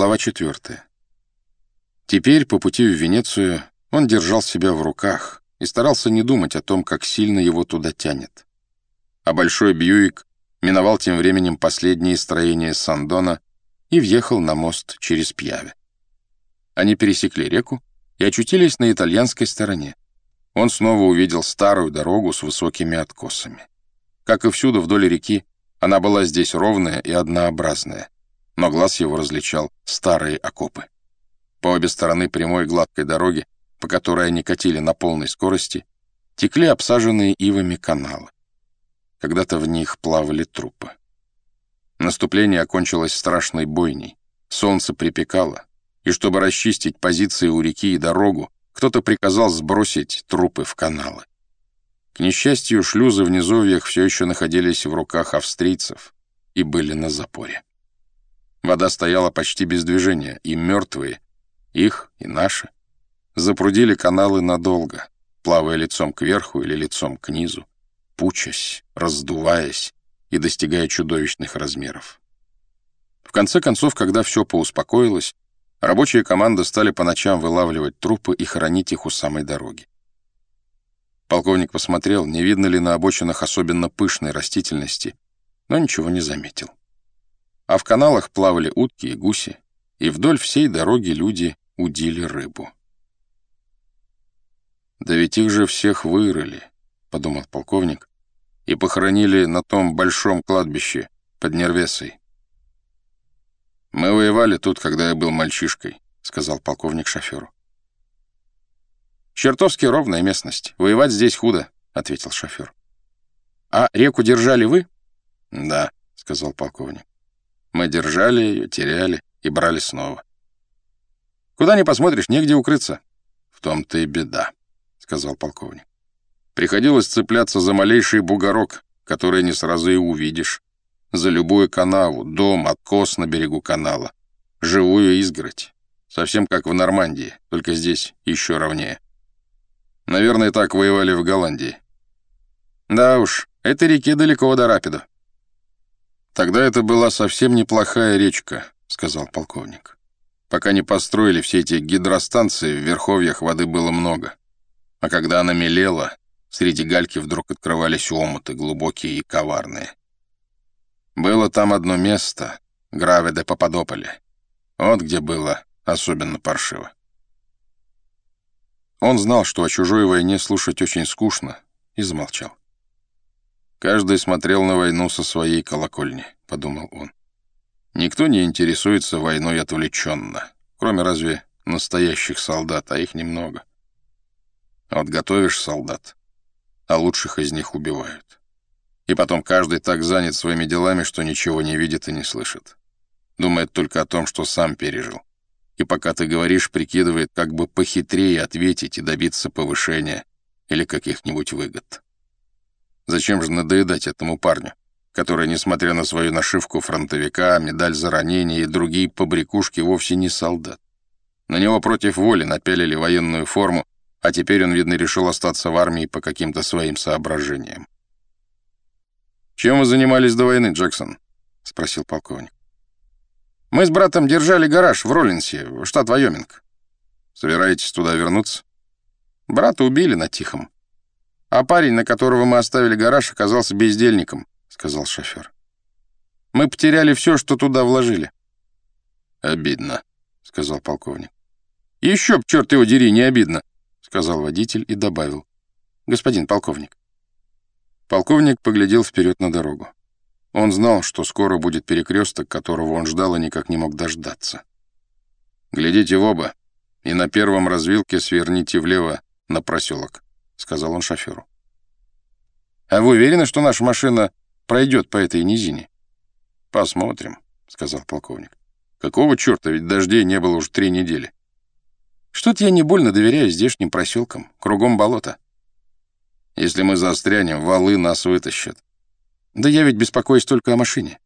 Глава 4. Теперь, по пути в Венецию, он держал себя в руках и старался не думать о том, как сильно его туда тянет. А Большой Бьюик миновал тем временем последние строения Сандона и въехал на мост через Пьяве. Они пересекли реку и очутились на итальянской стороне. Он снова увидел старую дорогу с высокими откосами. Как и всюду вдоль реки, она была здесь ровная и однообразная — но глаз его различал старые окопы. По обе стороны прямой гладкой дороги, по которой они катили на полной скорости, текли обсаженные ивами каналы. Когда-то в них плавали трупы. Наступление окончилось страшной бойней. Солнце припекало, и чтобы расчистить позиции у реки и дорогу, кто-то приказал сбросить трупы в каналы. К несчастью, шлюзы в низовьях все еще находились в руках австрийцев и были на запоре. Вода стояла почти без движения, и мертвые, их и наши, запрудили каналы надолго, плавая лицом кверху или лицом к низу, пучась, раздуваясь и достигая чудовищных размеров. В конце концов, когда все поуспокоилось, рабочие команды стали по ночам вылавливать трупы и хоронить их у самой дороги. Полковник посмотрел, не видно ли на обочинах особенно пышной растительности, но ничего не заметил а в каналах плавали утки и гуси, и вдоль всей дороги люди удили рыбу. «Да ведь их же всех вырыли», — подумал полковник, «и похоронили на том большом кладбище под Нервесой». «Мы воевали тут, когда я был мальчишкой», — сказал полковник шоферу. «Чертовски ровная местность. Воевать здесь худо», — ответил шофер. «А реку держали вы?» «Да», — сказал полковник. Мы держали ее, теряли и брали снова. Куда ни посмотришь, негде укрыться. В том-то и беда, — сказал полковник. Приходилось цепляться за малейший бугорок, который не сразу и увидишь. За любую канаву, дом, откос на берегу канала. Живую изгородь. Совсем как в Нормандии, только здесь еще ровнее. Наверное, так воевали в Голландии. Да уж, этой реке далеко до Рапида. «Тогда это была совсем неплохая речка», — сказал полковник. «Пока не построили все эти гидростанции, в верховьях воды было много. А когда она мелела, среди гальки вдруг открывались омуты, глубокие и коварные. Было там одно место, Граве де Пападополе. Вот где было особенно паршиво. Он знал, что о чужой войне слушать очень скучно, и замолчал. «Каждый смотрел на войну со своей колокольни», — подумал он. «Никто не интересуется войной отвлеченно, кроме разве настоящих солдат, а их немного. Вот готовишь солдат, а лучших из них убивают. И потом каждый так занят своими делами, что ничего не видит и не слышит. Думает только о том, что сам пережил. И пока ты говоришь, прикидывает, как бы похитрее ответить и добиться повышения или каких-нибудь выгод. Зачем же надоедать этому парню, который, несмотря на свою нашивку фронтовика, медаль за ранение и другие побрякушки, вовсе не солдат? На него против воли напялили военную форму, а теперь он, видно, решил остаться в армии по каким-то своим соображениям. «Чем вы занимались до войны, Джексон?» — спросил полковник. «Мы с братом держали гараж в Роллинсе, штат Вайоминг. Собираетесь туда вернуться?» «Брата убили на Тихом. А парень, на которого мы оставили гараж, оказался бездельником», — сказал шофер. «Мы потеряли все, что туда вложили». «Обидно», — сказал полковник. «Еще б, черт его дери, не обидно», — сказал водитель и добавил. «Господин полковник». Полковник поглядел вперед на дорогу. Он знал, что скоро будет перекресток, которого он ждал и никак не мог дождаться. «Глядите в оба, и на первом развилке сверните влево на проселок», — сказал он шоферу. «А вы уверены, что наша машина пройдет по этой низине?» «Посмотрим», — сказал полковник. «Какого черта, ведь дождей не было уже три недели». «Что-то я не больно доверяю здешним проселкам, кругом болото». «Если мы застрянем, валы нас вытащат». «Да я ведь беспокоюсь только о машине».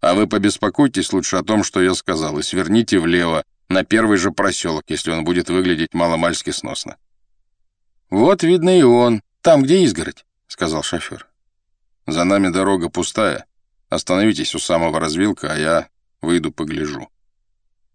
«А вы побеспокойтесь лучше о том, что я сказал, и сверните влево, на первый же проселок, если он будет выглядеть маломальски сносно». «Вот, видно, и он. Там, где изгородь», — сказал шофер. «За нами дорога пустая. Остановитесь у самого развилка, а я выйду погляжу».